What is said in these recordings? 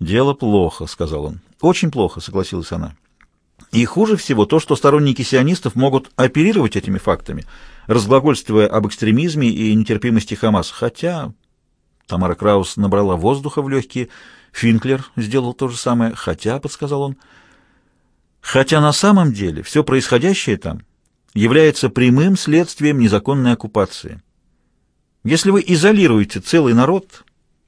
«Дело плохо», — сказал он. «Очень плохо», — согласилась она. «И хуже всего то, что сторонники сионистов могут оперировать этими фактами, разглагольствуя об экстремизме и нетерпимости Хамас. Хотя...» Тамара Краус набрала воздуха в легкие. Финклер сделал то же самое. «Хотя», — подсказал он. «Хотя на самом деле все происходящее там является прямым следствием незаконной оккупации. Если вы изолируете целый народ...»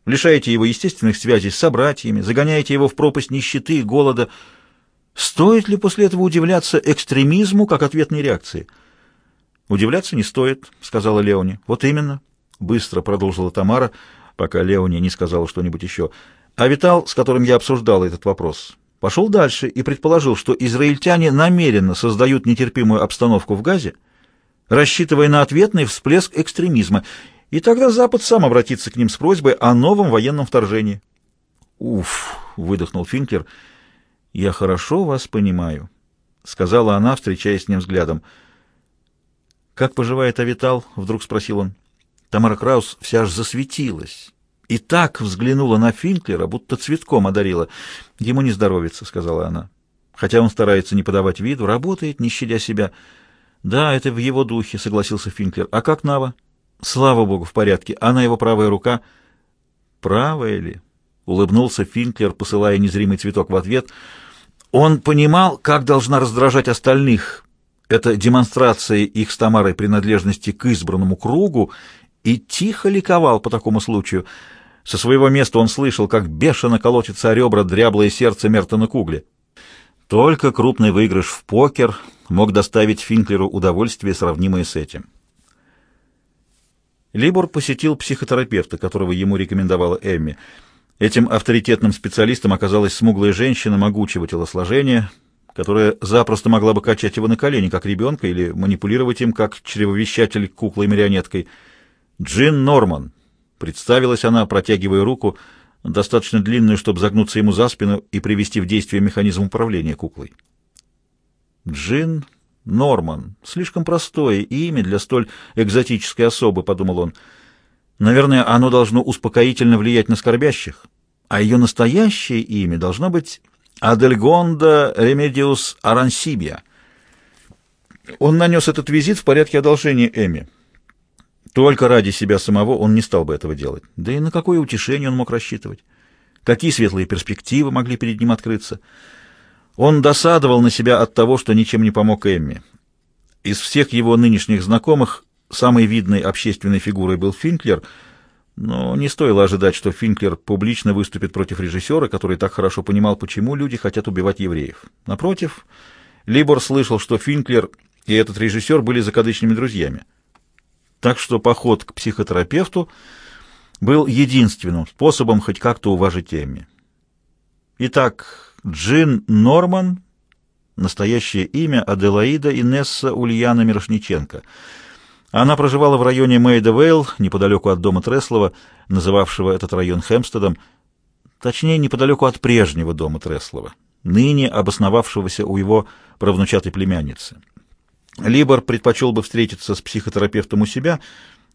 лишаете его естественных связей с собратьями, загоняете его в пропасть нищеты и голода. Стоит ли после этого удивляться экстремизму как ответной реакции? «Удивляться не стоит», — сказала Леони. «Вот именно», — быстро продолжила Тамара, пока Леони не сказала что-нибудь еще. «А Витал, с которым я обсуждал этот вопрос, пошел дальше и предположил, что израильтяне намеренно создают нетерпимую обстановку в Газе, рассчитывая на ответный всплеск экстремизма — и тогда Запад сам обратится к ним с просьбой о новом военном вторжении. «Уф!» — выдохнул Финкер. «Я хорошо вас понимаю», — сказала она, встречаясь с ним взглядом. «Как поживает Авитал?» — вдруг спросил он. Тамара Краус вся аж засветилась. И так взглянула на Финклера, будто цветком одарила. «Ему не здоровится», — сказала она. «Хотя он старается не подавать виду, работает, не щадя себя». «Да, это в его духе», — согласился Финклер. «А как Нава?» Слава богу, в порядке. Она его правая рука. Правая ли? Улыбнулся Финклер, посылая незримый цветок в ответ. Он понимал, как должна раздражать остальных. Это демонстрация их с Тамарой принадлежности к избранному кругу, и тихо ликовал по такому случаю. Со своего места он слышал, как бешено колотится о ребра дряблое сердце Мертона Кугли. Только крупный выигрыш в покер мог доставить Финклеру удовольствие, сравнимое с этим. Либор посетил психотерапевта, которого ему рекомендовала Эмми. Этим авторитетным специалистом оказалась смуглая женщина могучего телосложения, которая запросто могла бы качать его на колени, как ребенка, или манипулировать им, как чревовещатель куклой-марионеткой. «Джин Норман», — представилась она, протягивая руку, достаточно длинную, чтобы загнуться ему за спину и привести в действие механизм управления куклой. «Джин Норман. Слишком простое имя для столь экзотической особы, подумал он. Наверное, оно должно успокоительно влиять на скорбящих. А ее настоящее имя должно быть Адельгонда Ремедиус Арансибия. Он нанес этот визит в порядке одолжения Эми. Только ради себя самого он не стал бы этого делать. Да и на какое утешение он мог рассчитывать? Какие светлые перспективы могли перед ним открыться? Он досадовал на себя от того, что ничем не помог Эмми. Из всех его нынешних знакомых самой видной общественной фигурой был Финклер, но не стоило ожидать, что Финклер публично выступит против режиссера, который так хорошо понимал, почему люди хотят убивать евреев. Напротив, Либор слышал, что Финклер и этот режиссер были закадычными друзьями. Так что поход к психотерапевту был единственным способом хоть как-то уважить Эмми. Итак, Джин Норман, настоящее имя Аделаида Инесса Ульяна Мирошниченко. Она проживала в районе Мейдавелл, неподалеку от дома Треслова, называвшего этот район Хемстедом, точнее, неподалеку от прежнего дома Треслова, ныне обосновавшегося у его правнучатой племянницы. Либор предпочел бы встретиться с психотерапевтом у себя,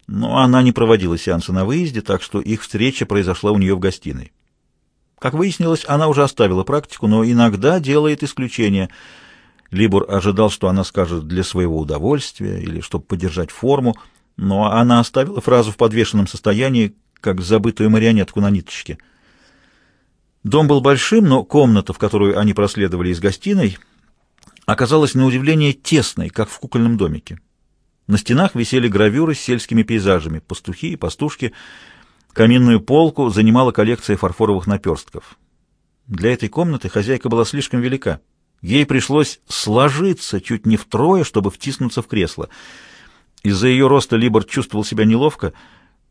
но она не проводила сеансы на выезде, так что их встреча произошла у нее в гостиной. Как выяснилось, она уже оставила практику, но иногда делает исключения. Либур ожидал, что она скажет для своего удовольствия или чтобы поддержать форму, но она оставила фразу в подвешенном состоянии, как забытую марионетку на ниточке. Дом был большим, но комната, в которую они проследовали из гостиной, оказалась на удивление тесной, как в кукольном домике. На стенах висели гравюры с сельскими пейзажами, пастухи и пастушки — Каминную полку занимала коллекция фарфоровых наперстков. Для этой комнаты хозяйка была слишком велика. Ей пришлось сложиться чуть не втрое, чтобы втиснуться в кресло. Из-за ее роста Либорд чувствовал себя неловко.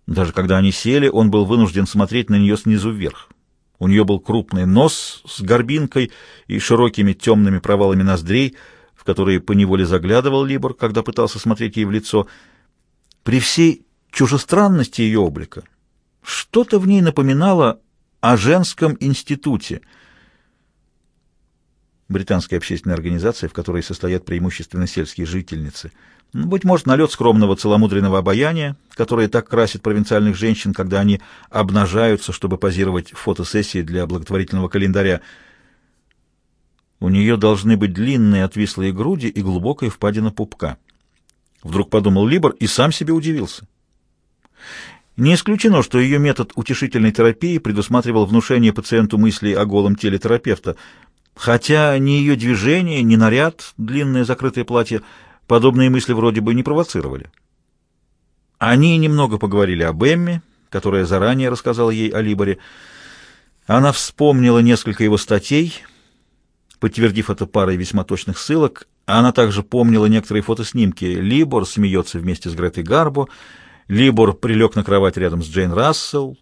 Даже когда они сели, он был вынужден смотреть на нее снизу вверх. У нее был крупный нос с горбинкой и широкими темными провалами ноздрей, в которые поневоле заглядывал Либор, когда пытался смотреть ей в лицо. При всей чужестранности ее облика что-то в ней напоминало о женском институте. Британская общественная организация, в которой состоят преимущественно сельские жительницы. Ну, быть может, налет скромного целомудренного обаяния, которое так красит провинциальных женщин, когда они обнажаются, чтобы позировать фотосессии для благотворительного календаря. У нее должны быть длинные отвислые груди и глубокая впадина пупка. Вдруг подумал Либор и сам себе удивился. Не исключено, что ее метод утешительной терапии предусматривал внушение пациенту мыслей о голом теле терапевта, хотя ни ее движение, ни наряд, длинное закрытое платье, подобные мысли вроде бы не провоцировали. Они немного поговорили об Эмме, которая заранее рассказала ей о Либоре. Она вспомнила несколько его статей, подтвердив это парой весьма точных ссылок. Она также помнила некоторые фотоснимки. Либор смеется вместе с Гретой Гарбо, Либор прилег на кровать рядом с Джейн Рассел,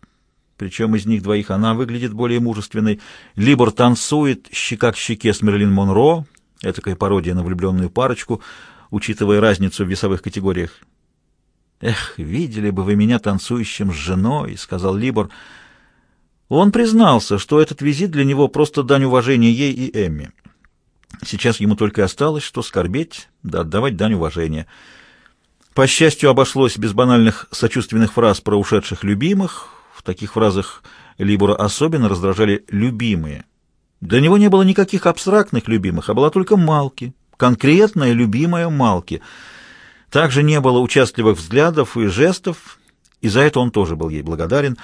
причем из них двоих она выглядит более мужественной. Либор танцует щека к щеке с Мерлин Монро, этакая пародия на влюбленную парочку, учитывая разницу в весовых категориях. «Эх, видели бы вы меня танцующим с женой», — сказал Либор. Он признался, что этот визит для него просто дань уважения ей и Эмми. Сейчас ему только и осталось, что скорбеть да отдавать дань уважения — по счастью, обошлось без банальных сочувственных фраз про ушедших любимых. В таких фразах Либура особенно раздражали «любимые». Для него не было никаких абстрактных любимых, а была только Малки, конкретная любимая Малки. Также не было участливых взглядов и жестов, и за это он тоже был ей благодарен.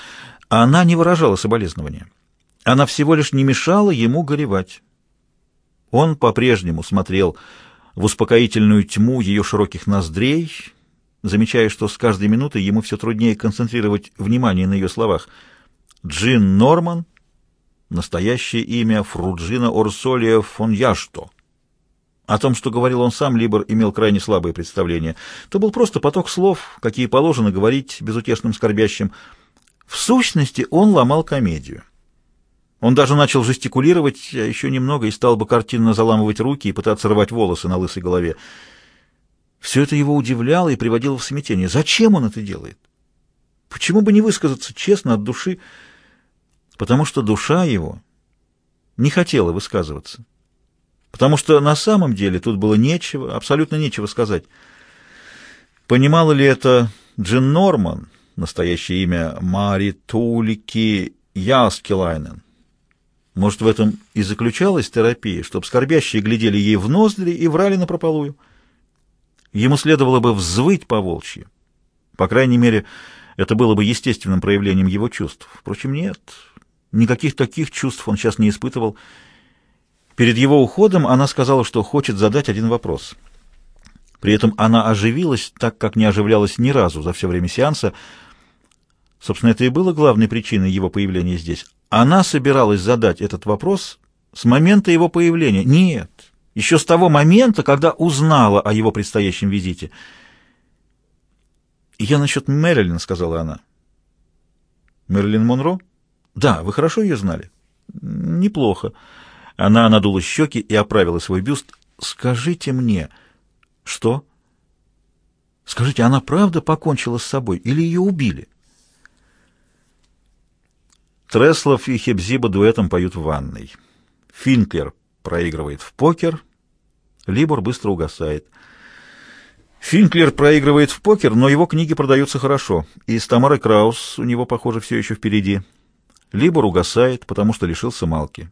Она не выражала соболезнования. Она всего лишь не мешала ему горевать. Он по-прежнему смотрел в успокоительную тьму ее широких ноздрей, замечая, что с каждой минутой ему все труднее концентрировать внимание на ее словах. «Джин Норман, настоящее имя Фруджина Орсолия фон Яшто». О том, что говорил он сам, Либор имел крайне слабое представление. Это был просто поток слов, какие положено говорить безутешным скорбящим. В сущности, он ломал комедию. Он даже начал жестикулировать, а еще немного, и стал бы картинно заламывать руки и пытаться рвать волосы на лысой голове. Все это его удивляло и приводило в смятение. Зачем он это делает? Почему бы не высказаться честно от души? Потому что душа его не хотела высказываться. Потому что на самом деле тут было нечего, абсолютно нечего сказать. Понимала ли это Джин Норман, настоящее имя Мари Тулики Яскилайнен? Может, в этом и заключалась терапия, чтобы скорбящие глядели ей в ноздри и врали напропалую? Ему следовало бы взвыть по волчьи. По крайней мере, это было бы естественным проявлением его чувств. Впрочем, нет. Никаких таких чувств он сейчас не испытывал. Перед его уходом она сказала, что хочет задать один вопрос. При этом она оживилась так, как не оживлялась ни разу за все время сеанса. Собственно, это и было главной причиной его появления здесь. Она собиралась задать этот вопрос с момента его появления. Нет, еще с того момента, когда узнала о его предстоящем визите. «Я насчет Мэрилин», — сказала она. «Мэрилин Монро?» «Да, вы хорошо ее знали?» «Неплохо». Она надула щеки и оправила свой бюст. «Скажите мне...» «Что?» «Скажите, она правда покончила с собой или ее убили?» Треслов и Хебзиба дуэтом поют в ванной. Финклер проигрывает в покер, Либор быстро угасает. Финклер проигрывает в покер, но его книги продаются хорошо, и с Тамарой Краус у него, похоже, все еще впереди. Либор угасает, потому что лишился Малки.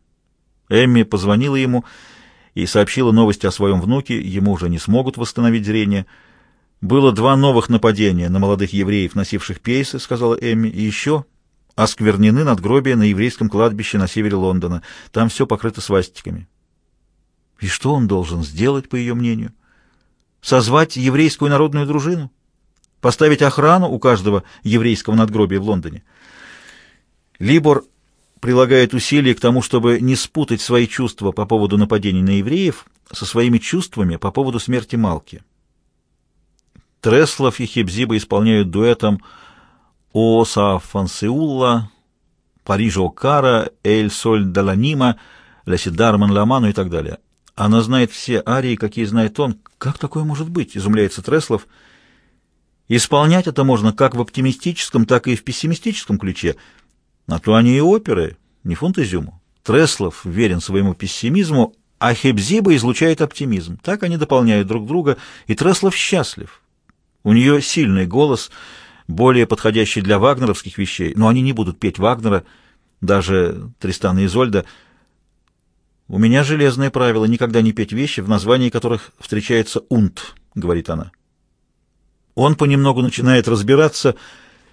Эмми позвонила ему и сообщила новость о своем внуке, ему уже не смогут восстановить зрение. «Было два новых нападения на молодых евреев, носивших пейсы», — сказала Эмми, — «и еще осквернены надгробия на еврейском кладбище на севере Лондона. Там все покрыто свастиками. И что он должен сделать, по ее мнению? Созвать еврейскую народную дружину? Поставить охрану у каждого еврейского надгробия в Лондоне? Либор прилагает усилия к тому, чтобы не спутать свои чувства по поводу нападений на евреев со своими чувствами по поводу смерти Малки. Треслов и Хебзиба исполняют дуэтом «О Саафансеулла», «Парижа Окара», «Эль Соль Даланима», «Ля Сидарман Ламану» и так далее. Она знает все арии, какие знает он. Как такое может быть? Изумляется Треслов. Исполнять это можно как в оптимистическом, так и в пессимистическом ключе. А то они и оперы, не фунт. Треслов верен своему пессимизму, а Хебзиба излучает оптимизм. Так они дополняют друг друга, и Треслов счастлив. У нее сильный голос, более подходящий для вагнеровских вещей, но они не будут петь Вагнера, даже Тристана и Изольда — «У меня железное правило никогда не петь вещи, в названии которых встречается «унт», — говорит она. Он понемногу начинает разбираться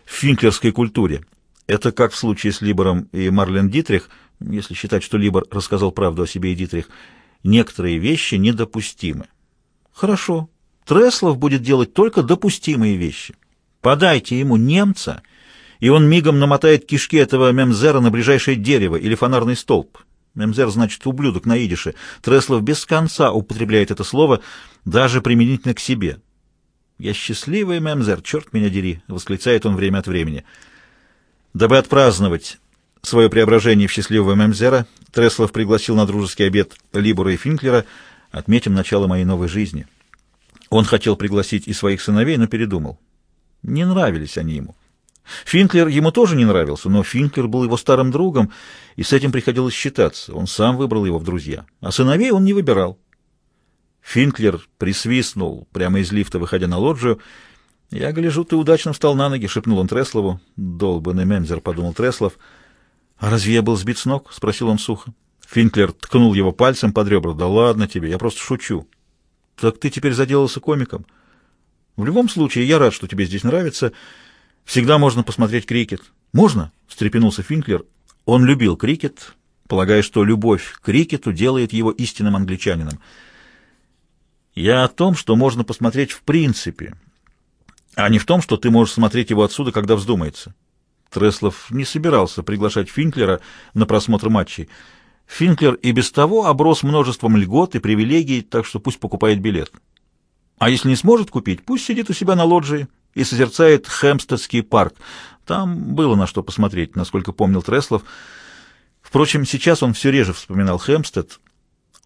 в финклерской культуре. Это как в случае с Либором и Марлен Дитрих, если считать, что Либор рассказал правду о себе и Дитрих, некоторые вещи недопустимы. Хорошо, Треслов будет делать только допустимые вещи. Подайте ему немца, и он мигом намотает кишки этого мемзера на ближайшее дерево или фонарный столб. Мемзер значит «ублюдок» на идише. Треслов без конца употребляет это слово, даже применительно к себе. «Я счастливый, Мемзер, черт меня дери!» — восклицает он время от времени. Дабы отпраздновать свое преображение в счастливого Мемзера, Треслов пригласил на дружеский обед Либора и Финклера, отметим начало моей новой жизни. Он хотел пригласить и своих сыновей, но передумал. Не нравились они ему. Финклер ему тоже не нравился, но Финклер был его старым другом, и с этим приходилось считаться. Он сам выбрал его в друзья, а сыновей он не выбирал. Финклер присвистнул прямо из лифта, выходя на лоджию. «Я гляжу, ты удачно встал на ноги», — шепнул он Треслову. «Долбанный Мензер, — подумал Треслов. «А разве я был сбит с ног?» — спросил он сухо. Финклер ткнул его пальцем под ребра. «Да ладно тебе, я просто шучу». «Так ты теперь заделался комиком?» «В любом случае, я рад, что тебе здесь нравится». Всегда можно посмотреть крикет. Можно? встрепенулся Финклер. Он любил крикет, полагая, что любовь к крикету делает его истинным англичанином. Я о том, что можно посмотреть в принципе, а не в том, что ты можешь смотреть его отсюда, когда вздумается. Треслов не собирался приглашать Финклера на просмотр матчей. Финклер и без того оброс множеством льгот и привилегий, так что пусть покупает билет. А если не сможет купить, пусть сидит у себя на лоджии и созерцает Хемстедский парк. Там было на что посмотреть, насколько помнил Треслов. Впрочем, сейчас он все реже вспоминал Хемстед.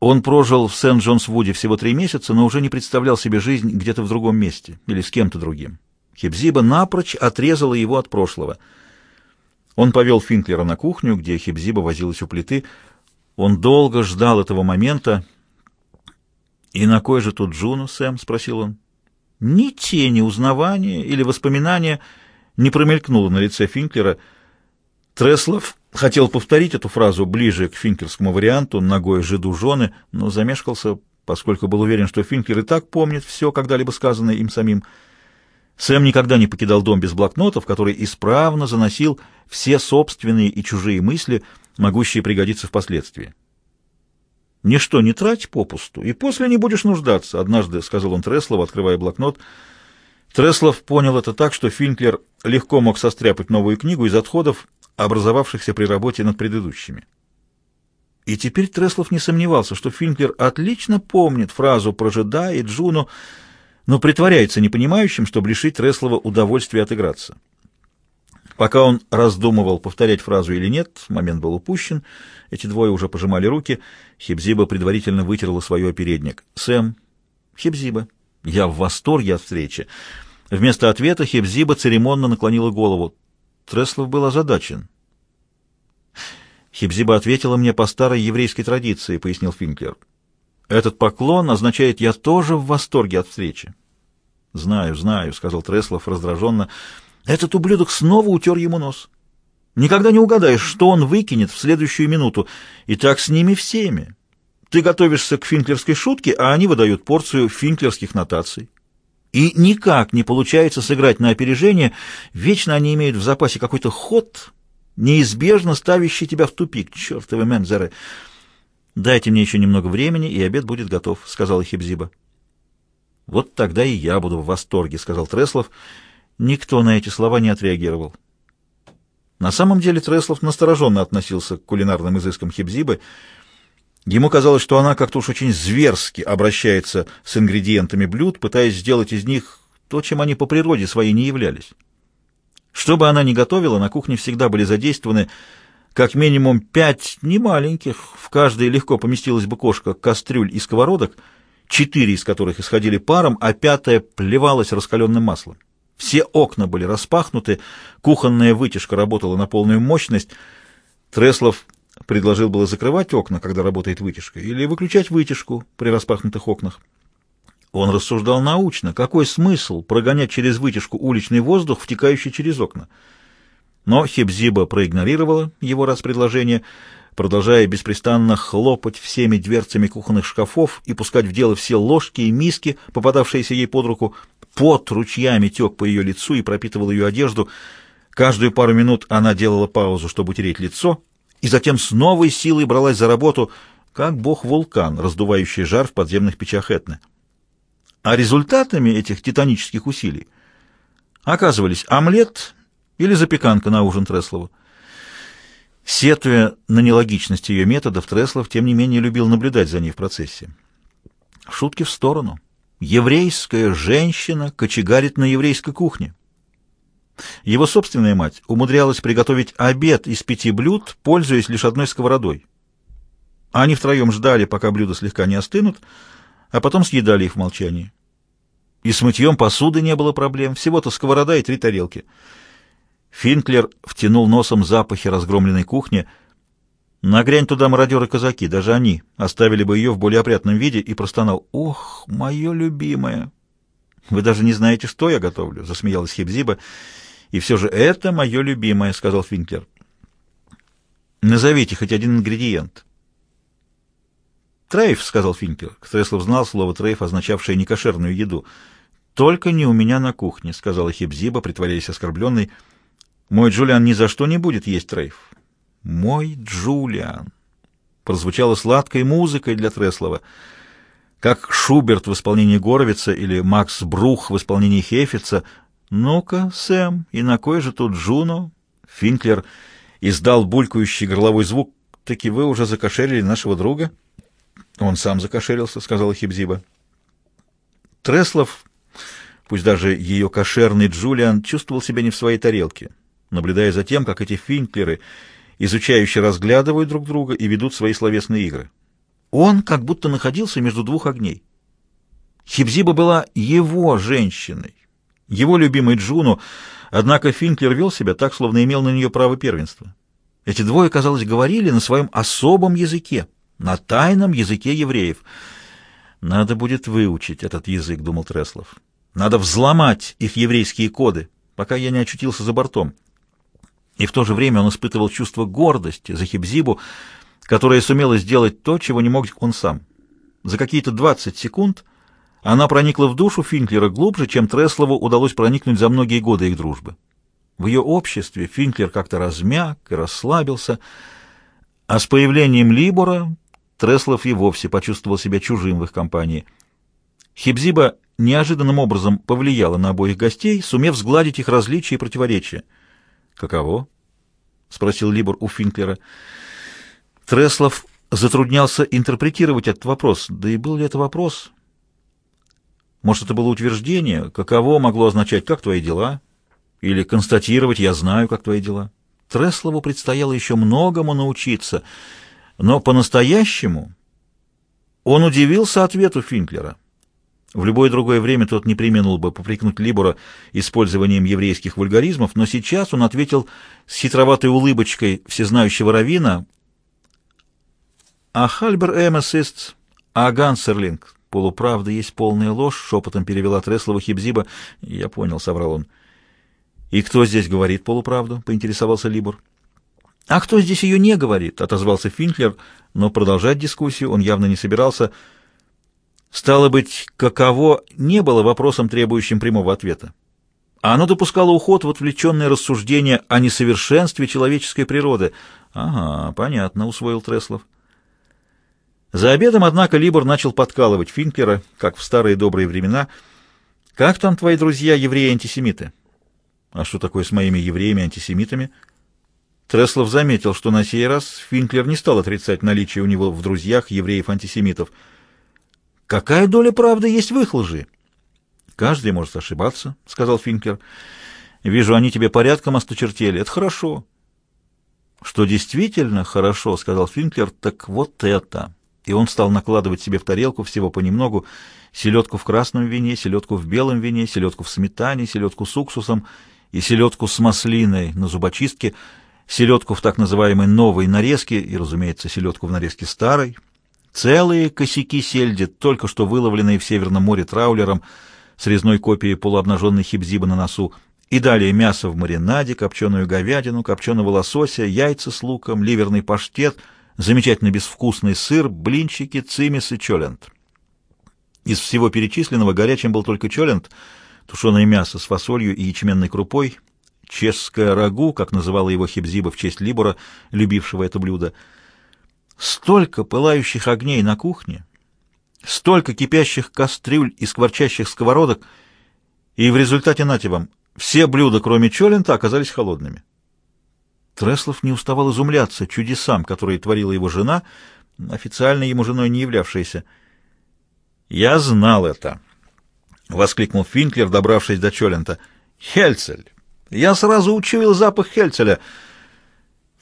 Он прожил в Сент-Джонс-Вуде всего три месяца, но уже не представлял себе жизнь где-то в другом месте или с кем-то другим. Хебзиба напрочь отрезала его от прошлого. Он повел Финклера на кухню, где Хебзиба возилась у плиты. Он долго ждал этого момента. «И на кой же тут Джуну, Сэм?» — спросил он. Ни тени узнавания или воспоминания не промелькнуло на лице Финклера. Треслов хотел повторить эту фразу ближе к финкерскому варианту «ногой жиду жены», но замешкался, поскольку был уверен, что Финклер и так помнит все, когда-либо сказанное им самим. Сэм никогда не покидал дом без блокнотов, который исправно заносил все собственные и чужие мысли, могущие пригодиться впоследствии. Ничто не трать попусту, и после не будешь нуждаться, — однажды сказал он Треслову, открывая блокнот. Треслов понял это так, что Финклер легко мог состряпать новую книгу из отходов, образовавшихся при работе над предыдущими. И теперь Треслов не сомневался, что Финклер отлично помнит фразу про Жеда и Джуну, но притворяется непонимающим, чтобы лишить Треслова удовольствия отыграться. Пока он раздумывал, повторять фразу или нет, момент был упущен. Эти двое уже пожимали руки. Хибзиба предварительно вытерла свою опередник. «Сэм». «Хибзиба». «Я в восторге от встречи». Вместо ответа Хибзиба церемонно наклонила голову. Треслов был озадачен. «Хибзиба ответила мне по старой еврейской традиции», — пояснил Финклер. «Этот поклон означает, я тоже в восторге от встречи». «Знаю, знаю», — сказал Треслов раздраженно, — этот ублюдок снова утер ему нос. Никогда не угадаешь, что он выкинет в следующую минуту. И так с ними всеми. Ты готовишься к финклерской шутке, а они выдают порцию финклерских нотаций. И никак не получается сыграть на опережение. Вечно они имеют в запасе какой-то ход, неизбежно ставящий тебя в тупик. Чертовы мензеры! «Дайте мне еще немного времени, и обед будет готов», — сказала Хибзиба. «Вот тогда и я буду в восторге», — сказал Треслов. «Треслов». Никто на эти слова не отреагировал. На самом деле Треслов настороженно относился к кулинарным изыскам Хибзибы. Ему казалось, что она как-то уж очень зверски обращается с ингредиентами блюд, пытаясь сделать из них то, чем они по природе своей не являлись. Что бы она ни готовила, на кухне всегда были задействованы как минимум пять немаленьких, в каждой легко поместилась бы кошка, кастрюль и сковородок, четыре из которых исходили паром, а пятая плевалась раскаленным маслом. Все окна были распахнуты, кухонная вытяжка работала на полную мощность. Треслов предложил было закрывать окна, когда работает вытяжка, или выключать вытяжку при распахнутых окнах. Он рассуждал научно, какой смысл прогонять через вытяжку уличный воздух, втекающий через окна. Но Хебзиба проигнорировала его раз предложение — продолжая беспрестанно хлопать всеми дверцами кухонных шкафов и пускать в дело все ложки и миски, попадавшиеся ей под руку. Пот ручьями тек по ее лицу и пропитывал ее одежду. Каждую пару минут она делала паузу, чтобы утереть лицо, и затем с новой силой бралась за работу, как бог-вулкан, раздувающий жар в подземных печах Этны. А результатами этих титанических усилий оказывались омлет или запеканка на ужин Треслова. Сетуя на нелогичность ее методов, Треслов, тем не менее, любил наблюдать за ней в процессе. Шутки в сторону. Еврейская женщина кочегарит на еврейской кухне. Его собственная мать умудрялась приготовить обед из пяти блюд, пользуясь лишь одной сковородой. Они втроем ждали, пока блюда слегка не остынут, а потом съедали их в молчании. И с мытьем посуды не было проблем, всего-то сковорода и три тарелки — Финклер втянул носом запахи разгромленной кухни. Нагрянь туда мародеры-казаки, даже они оставили бы ее в более опрятном виде и простонал. «Ох, мое любимое!» «Вы даже не знаете, что я готовлю», — засмеялась Хебзиба. «И все же это мое любимое», — сказал Финклер. «Назовите хоть один ингредиент». «Трейф», — сказал Финклер. Треслов знал слово «трейф», означавшее некошерную еду. «Только не у меня на кухне», — сказала Хебзиба, притворяясь оскорбленной. Мой Джулиан ни за что не будет есть трейф. Мой Джулиан. Прозвучала сладкой музыкой для Треслова. Как Шуберт в исполнении Горовица или Макс Брух в исполнении Хейфеца. Ну-ка, Сэм, и на кой же тут Джуно? Финклер издал булькающий горловой звук. Таки вы уже закошерили нашего друга? Он сам закошерился, сказала Хибзиба. Треслов, пусть даже ее кошерный Джулиан, чувствовал себя не в своей тарелке наблюдая за тем, как эти финклеры, изучающе разглядывают друг друга и ведут свои словесные игры. Он как будто находился между двух огней. Хибзиба была его женщиной, его любимой Джуну, однако Финклер вел себя так, словно имел на нее право первенства. Эти двое, казалось, говорили на своем особом языке, на тайном языке евреев. «Надо будет выучить этот язык», — думал Треслов. «Надо взломать их еврейские коды, пока я не очутился за бортом» и в то же время он испытывал чувство гордости за Хибзибу, которая сумела сделать то, чего не мог он сам. За какие-то 20 секунд она проникла в душу Финклера глубже, чем Треслову удалось проникнуть за многие годы их дружбы. В ее обществе Финклер как-то размяк и расслабился, а с появлением Либора Треслов и вовсе почувствовал себя чужим в их компании. Хибзиба неожиданным образом повлияла на обоих гостей, сумев сгладить их различия и противоречия — «Каково?» — спросил Либор у Финклера. Треслов затруднялся интерпретировать этот вопрос. Да и был ли это вопрос? Может, это было утверждение? Каково могло означать «как твои дела?» Или констатировать «я знаю, как твои дела?» Треслову предстояло еще многому научиться, но по-настоящему он удивился ответу Финклера. В любое другое время тот не применил бы попрекнуть Либора использованием еврейских вульгаризмов, но сейчас он ответил с хитроватой улыбочкой всезнающего равина «А Хальбер Эмес а Гансерлинг, полуправда есть полная ложь», — шепотом перевела Треслова Хибзиба. «Я понял», — соврал он. «И кто здесь говорит полуправду?» — поинтересовался Либор. «А кто здесь ее не говорит?» — отозвался Финклер, но продолжать дискуссию он явно не собирался, — Стало быть, каково не было вопросом, требующим прямого ответа. А оно допускало уход в отвлеченные рассуждения о несовершенстве человеческой природы. Ага, понятно, усвоил Треслов. За обедом, однако, Либор начал подкалывать Финкера, как в старые добрые времена. «Как там твои друзья, евреи-антисемиты?» «А что такое с моими евреями-антисемитами?» Треслов заметил, что на сей раз Финклер не стал отрицать наличие у него в друзьях евреев-антисемитов — Какая доля правды есть в их лжи? Каждый может ошибаться, сказал Финкер. Вижу, они тебе порядком осточертели. Это хорошо. Что действительно хорошо, сказал Финклер, так вот это. И он стал накладывать себе в тарелку всего понемногу селедку в красном вине, селедку в белом вине, селедку в сметане, селедку с уксусом и селедку с маслиной на зубочистке, селедку в так называемой новой нарезке и, разумеется, селедку в нарезке старой, Целые косяки сельди, только что выловленные в Северном море траулером с резной копией полуобнаженной хибзиба на носу, и далее мясо в маринаде, копченую говядину, копченого лосося, яйца с луком, ливерный паштет, замечательно безвкусный сыр, блинчики, цимис и чолент. Из всего перечисленного горячим был только чолент, тушеное мясо с фасолью и ячменной крупой, чешское рагу, как называла его Хибзиба в честь Либора, любившего это блюдо, Столько пылающих огней на кухне, столько кипящих кастрюль и скворчащих сковородок, и в результате, нате вам, все блюда, кроме Чолента, оказались холодными. Треслов не уставал изумляться чудесам, которые творила его жена, официально ему женой не являвшаяся. «Я знал это!» — воскликнул Финклер, добравшись до Чолента. «Хельцель! Я сразу учуял запах Хельцеля!»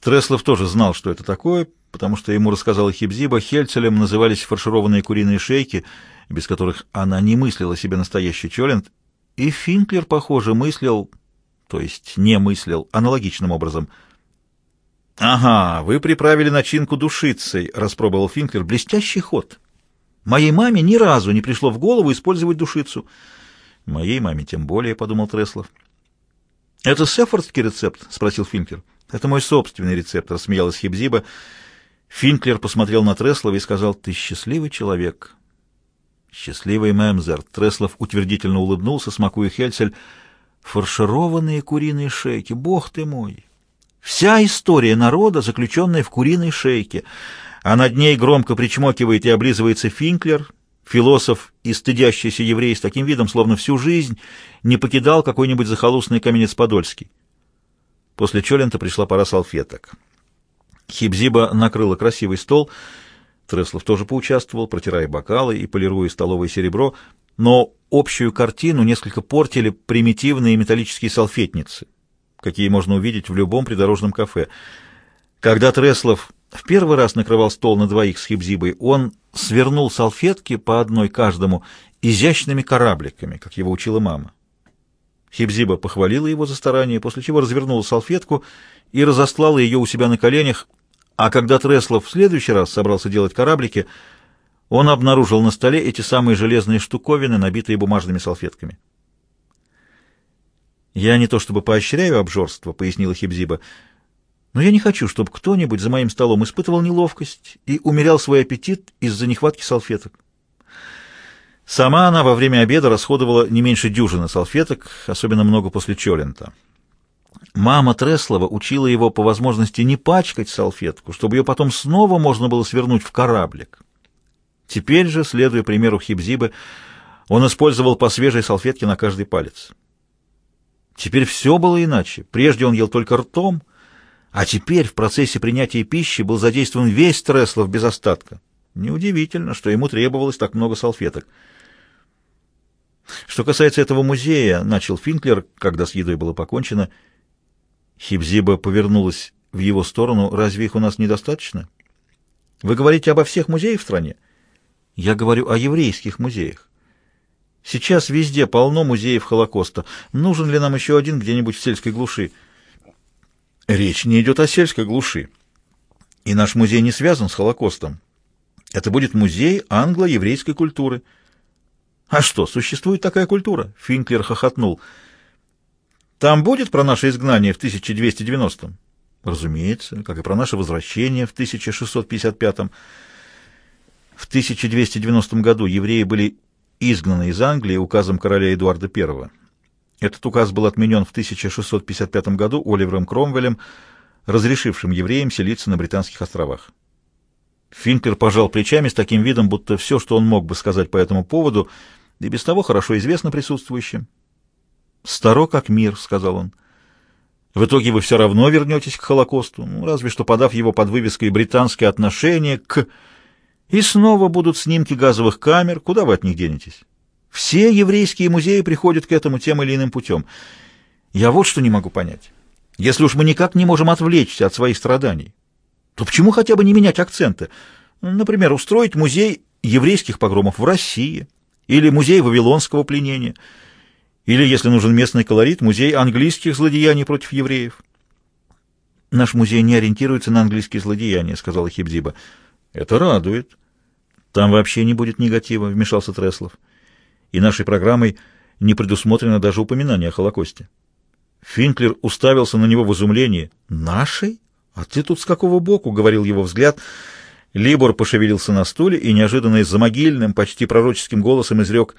Треслов тоже знал, что это такое, потому что ему рассказала Хибзиба, хельцелем назывались фаршированные куриные шейки, без которых она не мыслила себе настоящий челленд, и Финклер, похоже, мыслил, то есть не мыслил, аналогичным образом. «Ага, вы приправили начинку душицей», — распробовал Финклер. «Блестящий ход. Моей маме ни разу не пришло в голову использовать душицу». «Моей маме тем более», — подумал Треслов. «Это сефордский рецепт?» — спросил Финклер. «Это мой собственный рецепт», — рассмеялась Хибзиба. «Хибзиба». Финклер посмотрел на Треслова и сказал, «Ты счастливый человек». «Счастливый мемзер». Треслов утвердительно улыбнулся, смакуя хельсель, «Фаршированные куриные шейки, бог ты мой!» Вся история народа, заключенная в куриной шейке, а над ней громко причмокивает и облизывается Финклер, философ и стыдящийся еврей с таким видом, словно всю жизнь не покидал какой-нибудь захолустный каменец Подольский. После Чолента пришла пора салфеток. Хибзиба накрыла красивый стол. Треслов тоже поучаствовал, протирая бокалы и полируя столовое серебро, но общую картину несколько портили примитивные металлические салфетницы, какие можно увидеть в любом придорожном кафе. Когда Треслов в первый раз накрывал стол на двоих с Хибзибой, он свернул салфетки по одной каждому изящными корабликами, как его учила мама. Хибзиба похвалила его за старание, после чего развернула салфетку и разослала ее у себя на коленях, а когда Треслов в следующий раз собрался делать кораблики, он обнаружил на столе эти самые железные штуковины, набитые бумажными салфетками. «Я не то чтобы поощряю обжорство», — пояснила Хибзиба, — «но я не хочу, чтобы кто-нибудь за моим столом испытывал неловкость и умерял свой аппетит из-за нехватки салфеток. Сама она во время обеда расходовала не меньше дюжины салфеток, особенно много после Чолента. Мама Треслова учила его по возможности не пачкать салфетку, чтобы ее потом снова можно было свернуть в кораблик. Теперь же, следуя примеру Хибзибы, он использовал по свежей салфетке на каждый палец. Теперь все было иначе. Прежде он ел только ртом, а теперь в процессе принятия пищи был задействован весь Треслов без остатка. Неудивительно, что ему требовалось так много салфеток. Что касается этого музея, начал Финклер, когда с едой было покончено. Хибзиба повернулась в его сторону. Разве их у нас недостаточно? Вы говорите обо всех музеях в стране? Я говорю о еврейских музеях. Сейчас везде полно музеев Холокоста. Нужен ли нам еще один где-нибудь в сельской глуши? Речь не идет о сельской глуши. И наш музей не связан с Холокостом. Это будет музей англо-еврейской культуры — а что, существует такая культура? Финклер хохотнул. Там будет про наше изгнание в 1290-м? Разумеется, как и про наше возвращение в 1655-м. В 1290 году евреи были изгнаны из Англии указом короля Эдуарда I. Этот указ был отменен в 1655 году Оливером Кромвелем, разрешившим евреям селиться на Британских островах. Финклер пожал плечами с таким видом, будто все, что он мог бы сказать по этому поводу – и без того хорошо известно присутствующим. «Старо как мир», — сказал он. «В итоге вы все равно вернетесь к Холокосту, ну, разве что подав его под вывеской «Британские отношения к...» И снова будут снимки газовых камер, куда вы от них денетесь? Все еврейские музеи приходят к этому тем или иным путем. Я вот что не могу понять. Если уж мы никак не можем отвлечься от своих страданий, то почему хотя бы не менять акценты? Например, устроить музей еврейских погромов в России, или музей Вавилонского пленения, или, если нужен местный колорит, музей английских злодеяний против евреев. «Наш музей не ориентируется на английские злодеяния», — сказала Хибдиба. «Это радует». «Там вообще не будет негатива», — вмешался Треслов. «И нашей программой не предусмотрено даже упоминание о Холокосте». Финклер уставился на него в изумлении. «Нашей? А ты тут с какого боку?» — говорил его взгляд — Либор пошевелился на стуле и неожиданно из-за могильным, почти пророческим голосом изрек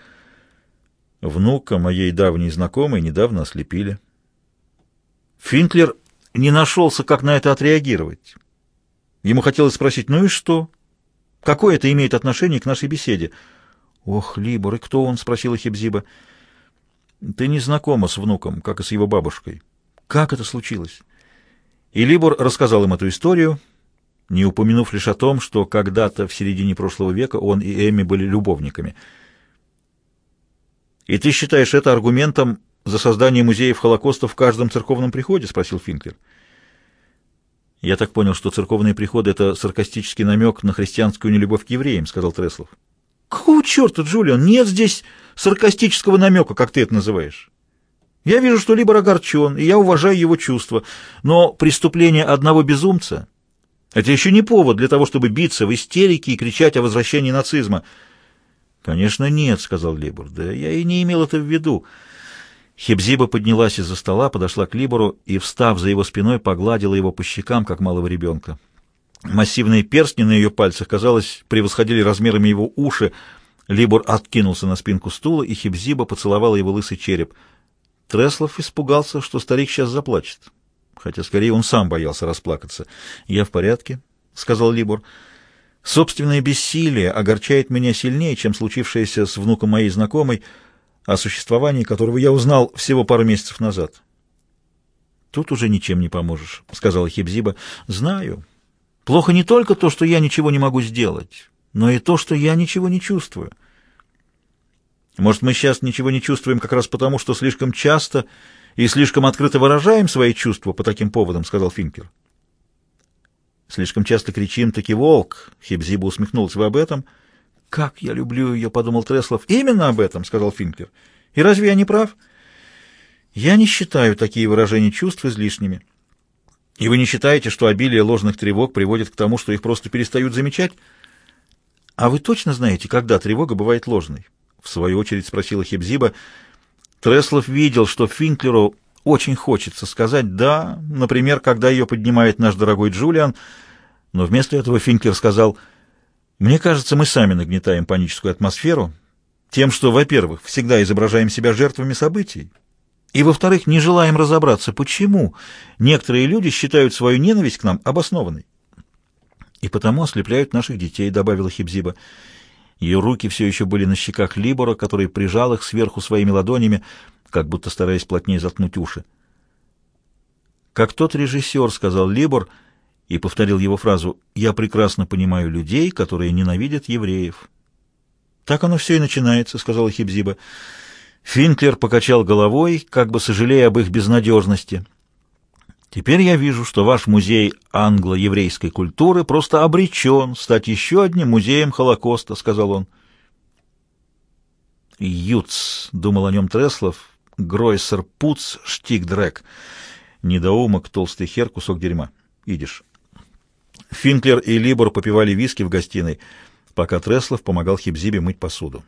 «Внука моей давней знакомой недавно ослепили». Финклер не нашелся, как на это отреагировать. Ему хотелось спросить «Ну и что? Какое это имеет отношение к нашей беседе?» «Ох, Либор, и кто он?» — спросила Хибзиба. «Ты не знакома с внуком, как и с его бабушкой. Как это случилось?» И Либор рассказал им эту историю, не упомянув лишь о том, что когда-то в середине прошлого века он и Эми были любовниками. «И ты считаешь это аргументом за создание музеев Холокоста в каждом церковном приходе?» — спросил Финклер. «Я так понял, что церковные приходы — это саркастический намек на христианскую нелюбовь к евреям», — сказал Треслов. «Какого черта, Джулиан? Нет здесь саркастического намека, как ты это называешь. Я вижу, что Либор огорчен, и я уважаю его чувства, но преступление одного безумца...» Это еще не повод для того, чтобы биться в истерике и кричать о возвращении нацизма. «Конечно, нет», — сказал Либор. «Да я и не имел это в виду». Хебзиба поднялась из-за стола, подошла к Либору и, встав за его спиной, погладила его по щекам, как малого ребенка. Массивные перстни на ее пальцах, казалось, превосходили размерами его уши. Либор откинулся на спинку стула, и Хебзиба поцеловала его лысый череп. Треслов испугался, что старик сейчас заплачет хотя скорее он сам боялся расплакаться. «Я в порядке», — сказал Либор. «Собственное бессилие огорчает меня сильнее, чем случившееся с внуком моей знакомой, о существовании которого я узнал всего пару месяцев назад». «Тут уже ничем не поможешь», — сказала Хибзиба. «Знаю. Плохо не только то, что я ничего не могу сделать, но и то, что я ничего не чувствую». «Может, мы сейчас ничего не чувствуем как раз потому, что слишком часто...» и слишком открыто выражаем свои чувства по таким поводам», — сказал Финкер. «Слишком часто кричим «таки волк», — Хибзиба усмехнулся «Вы об этом?» «Как я люблю ее», — подумал Треслов. «Именно об этом», — сказал Финкер. «И разве я не прав?» «Я не считаю такие выражения чувств излишними». «И вы не считаете, что обилие ложных тревог приводит к тому, что их просто перестают замечать?» «А вы точно знаете, когда тревога бывает ложной?» — в свою очередь спросила Хибзиба. Треслов видел, что Финклеру очень хочется сказать «да», например, когда ее поднимает наш дорогой Джулиан, но вместо этого Финклер сказал «Мне кажется, мы сами нагнетаем паническую атмосферу тем, что, во-первых, всегда изображаем себя жертвами событий, и, во-вторых, не желаем разобраться, почему некоторые люди считают свою ненависть к нам обоснованной. И потому ослепляют наших детей», — добавила Хибзиба. Ее руки все еще были на щеках Либора, который прижал их сверху своими ладонями, как будто стараясь плотнее заткнуть уши. «Как тот режиссер», — сказал Либор, и повторил его фразу, «Я прекрасно понимаю людей, которые ненавидят евреев». «Так оно все и начинается», — сказала Хибзиба. Финклер покачал головой, как бы сожалея об их безнадежности. Теперь я вижу, что ваш музей англо-еврейской культуры просто обречен стать еще одним музеем Холокоста, — сказал он. Юц, — думал о нем Треслов, — Гройсер Пуц, Штикдрек. Недоумок, толстый хер, кусок дерьма. Идиш. Финклер и Либор попивали виски в гостиной, пока Треслов помогал Хибзибе мыть посуду.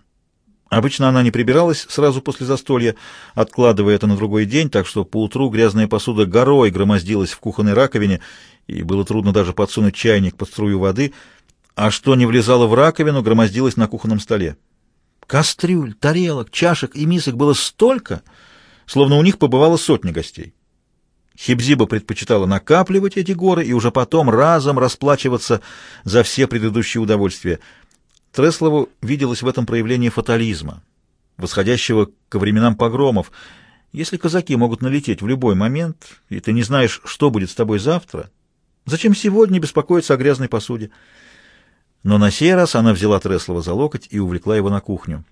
Обычно она не прибиралась сразу после застолья, откладывая это на другой день, так что поутру грязная посуда горой громоздилась в кухонной раковине, и было трудно даже подсунуть чайник под струю воды, а что не влезало в раковину, громоздилось на кухонном столе. Кастрюль, тарелок, чашек и мисок было столько, словно у них побывало сотни гостей. Хибзиба предпочитала накапливать эти горы и уже потом разом расплачиваться за все предыдущие удовольствия — Треслову виделось в этом проявление фатализма, восходящего ко временам погромов. Если казаки могут налететь в любой момент, и ты не знаешь, что будет с тобой завтра, зачем сегодня беспокоиться о грязной посуде? Но на сей раз она взяла Треслова за локоть и увлекла его на кухню.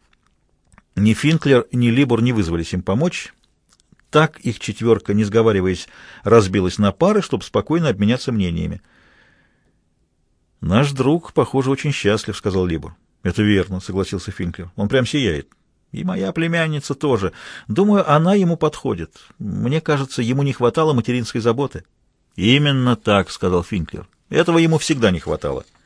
Ни Финклер, ни Либор не вызвались им помочь. Так их четверка, не сговариваясь, разбилась на пары, чтобы спокойно обменяться мнениями. «Наш друг, похоже, очень счастлив», — сказал Либур. «Это верно», — согласился Финклер. «Он прям сияет. И моя племянница тоже. Думаю, она ему подходит. Мне кажется, ему не хватало материнской заботы». «Именно так», — сказал Финклер. «Этого ему всегда не хватало».